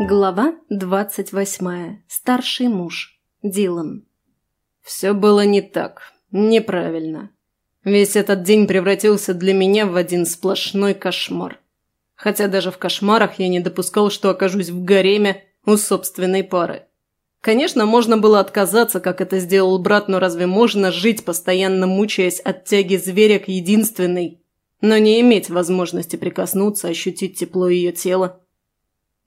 Глава двадцать восьмая. Старший муж. Дилан. Все было не так. Неправильно. Весь этот день превратился для меня в один сплошной кошмар. Хотя даже в кошмарах я не допускал, что окажусь в гареме у собственной пары. Конечно, можно было отказаться, как это сделал брат, но разве можно жить, постоянно мучаясь от тяги зверя к единственной, но не иметь возможности прикоснуться, ощутить тепло ее тела?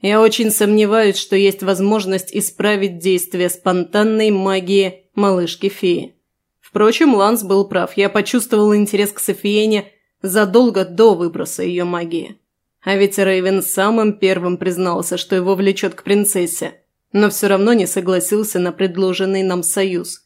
Я очень сомневаюсь, что есть возможность исправить действие спонтанной магии малышки-феи. Впрочем, Ланс был прав. Я почувствовал интерес к Софиене задолго до выброса ее магии. А ведь Рейвен самым первым признался, что его влечет к принцессе, но все равно не согласился на предложенный нам союз.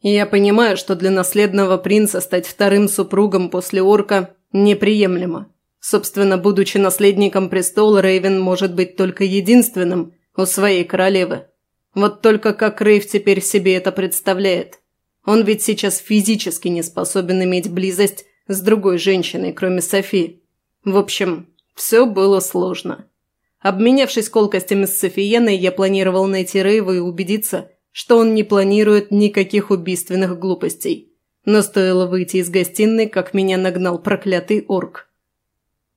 И я понимаю, что для наследного принца стать вторым супругом после орка неприемлемо. Собственно, будучи наследником престола, Рейвен может быть только единственным у своей королевы. Вот только как Рейв теперь себе это представляет. Он ведь сейчас физически не способен иметь близость с другой женщиной, кроме Софи. В общем, все было сложно. Обменявшись колкостями с Софиеной, я планировал найти Рейва и убедиться, что он не планирует никаких убийственных глупостей. Но стоило выйти из гостиной, как меня нагнал проклятый орк.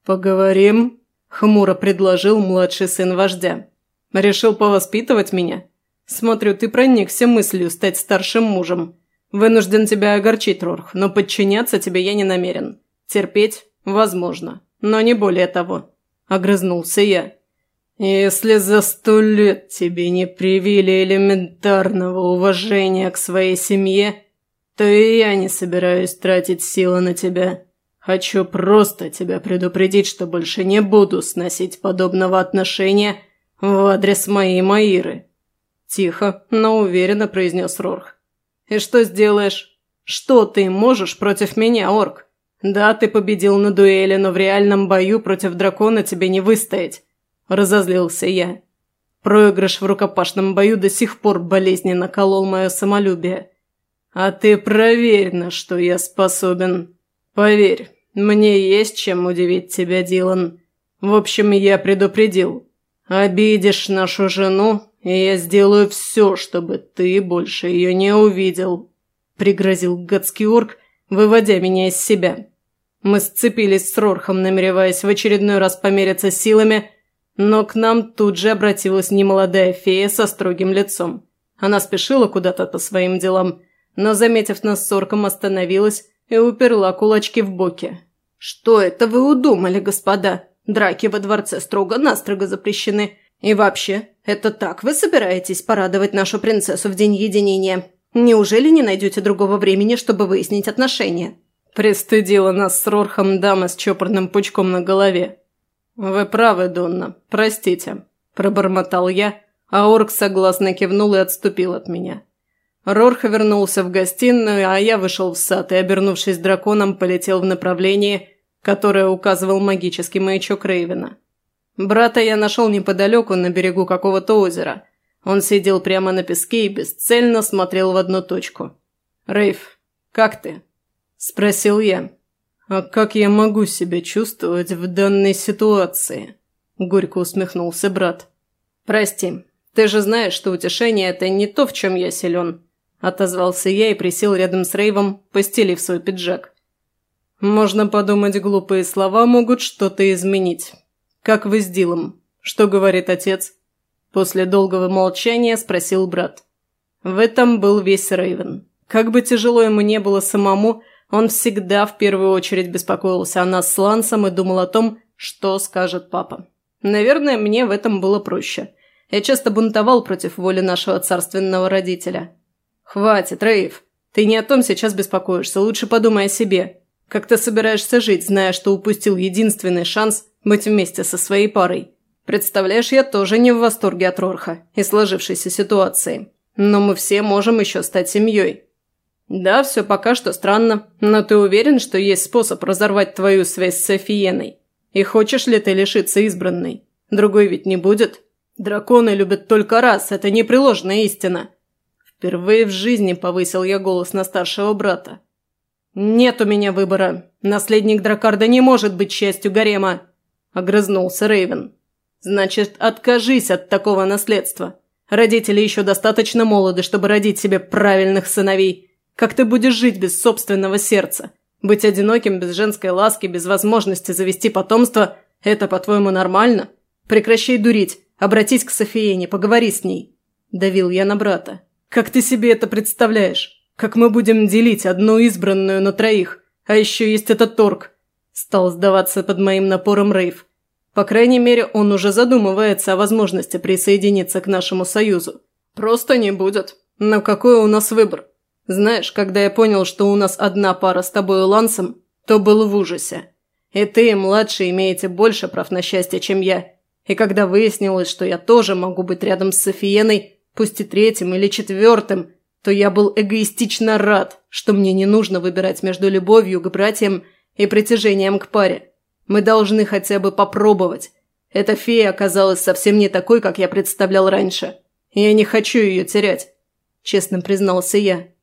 «Поговорим?» – хмуро предложил младший сын вождя. «Решил повоспитывать меня? Смотрю, ты проникся мыслью стать старшим мужем. Вынужден тебя огорчить, Рорх, но подчиняться тебе я не намерен. Терпеть – возможно, но не более того», – огрызнулся я. «Если за сто лет тебе не привили элементарного уважения к своей семье, то и я не собираюсь тратить силы на тебя. Хочу просто тебя предупредить, что больше не буду сносить подобного отношения в адрес моей Маиры». Тихо, но уверенно произнес Рорх. «И что сделаешь? Что ты можешь против меня, Орк? Да, ты победил на дуэли, но в реальном бою против дракона тебе не выстоять». Разозлился я. Проигрыш в рукопашном бою до сих пор болезненно колол мое самолюбие. «А ты проверь, на что я способен. Поверь, «Мне есть чем удивить тебя, Дилан. В общем, я предупредил. Обидишь нашу жену, и я сделаю все, чтобы ты больше ее не увидел», – пригрозил гадский орк, выводя меня из себя. Мы сцепились с Рорхом, намереваясь в очередной раз помериться силами, но к нам тут же обратилась немолодая фея со строгим лицом. Она спешила куда-то по своим делам, но, заметив нас с орком, остановилась и уперла кулачки в боки. «Что это вы удумали, господа? Драки во дворце строго-настрого запрещены. И вообще, это так вы собираетесь порадовать нашу принцессу в день единения? Неужели не найдете другого времени, чтобы выяснить отношения?» Пристыдила нас с Рорхом дама с чопорным пучком на голове. «Вы правы, Донна. Простите», – пробормотал я, а Орк согласно кивнул и отступил от меня. Рорх вернулся в гостиную, а я вышел в сад и, обернувшись драконом, полетел в направлении, которое указывал магический маячок Рейвена. Брата я нашел неподалеку, на берегу какого-то озера. Он сидел прямо на песке и бесцельно смотрел в одну точку. «Рейв, как ты?» – спросил я. «А как я могу себя чувствовать в данной ситуации?» – горько усмехнулся брат. «Прости, ты же знаешь, что утешение – это не то, в чем я силен», – отозвался я и присел рядом с Рейвом, постелив свой пиджак. Можно подумать, глупые слова могут что-то изменить. Как вы с Дилом? Что говорит отец? После долгого молчания спросил брат. В этом был весь Рейвен. Как бы тяжело ему не было самому, он всегда в первую очередь беспокоился о нас с Лансом и думал о том, что скажет папа. Наверное, мне в этом было проще. Я часто бунтовал против воли нашего царственного родителя. «Хватит, Рейв. Ты не о том сейчас беспокоишься. Лучше подумай о себе. Как ты собираешься жить, зная, что упустил единственный шанс быть вместе со своей парой? Представляешь, я тоже не в восторге от Рорха и сложившейся ситуации. Но мы все можем еще стать семьей. Да, все пока что странно, но ты уверен, что есть способ разорвать твою связь с Софиеной? И хочешь ли ты лишиться избранной? Другой ведь не будет. Драконы любят только раз, это непреложная истина. Впервые в жизни повысил я голос на старшего брата. «Нет у меня выбора. Наследник Дракарда не может быть частью гарема», – огрызнулся Рейвен. «Значит, откажись от такого наследства. Родители еще достаточно молоды, чтобы родить себе правильных сыновей. Как ты будешь жить без собственного сердца? Быть одиноким, без женской ласки, без возможности завести потомство – это, по-твоему, нормально? Прекращай дурить, обратись к Софиене, поговори с ней». Давил я на брата. «Как ты себе это представляешь? Как мы будем делить одну избранную на троих? А еще есть этот торг. Стал сдаваться под моим напором Рейв. По крайней мере, он уже задумывается о возможности присоединиться к нашему союзу. Просто не будет. Но какой у нас выбор? Знаешь, когда я понял, что у нас одна пара с тобой и Лансом, то был в ужасе. И ты, младший, имеете больше прав на счастье, чем я. И когда выяснилось, что я тоже могу быть рядом с Софиеной, пусть и третьим или четвертым, то я был эгоистично рад, что мне не нужно выбирать между любовью к братьям и притяжением к паре. Мы должны хотя бы попробовать. Эта фея оказалась совсем не такой, как я представлял раньше. Я не хочу ее терять», – честно признался я.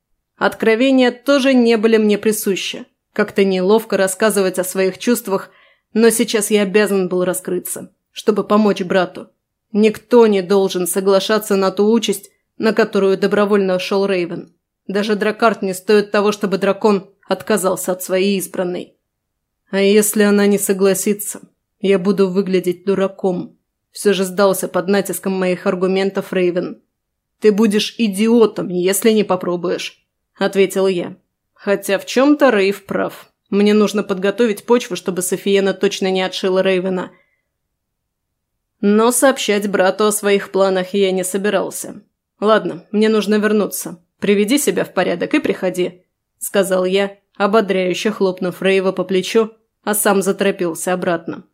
Откровения тоже не были мне присущи. Как-то неловко рассказывать о своих чувствах, но сейчас я обязан был раскрыться, чтобы помочь брату. Никто не должен соглашаться на ту участь, на которую добровольно шел Рейвен. Даже Дракарт не стоит того, чтобы дракон отказался от своей избранной. А если она не согласится, я буду выглядеть дураком. Все же сдался под натиском моих аргументов Рейвен. Ты будешь идиотом, если не попробуешь, ответил я. Хотя в чем-то Рейв прав. Мне нужно подготовить почву, чтобы Софиена точно не отшила Рейвена. Но сообщать брату о своих планах я не собирался. «Ладно, мне нужно вернуться. Приведи себя в порядок и приходи», – сказал я, ободряюще хлопнув Рейва по плечу, а сам заторопился обратно.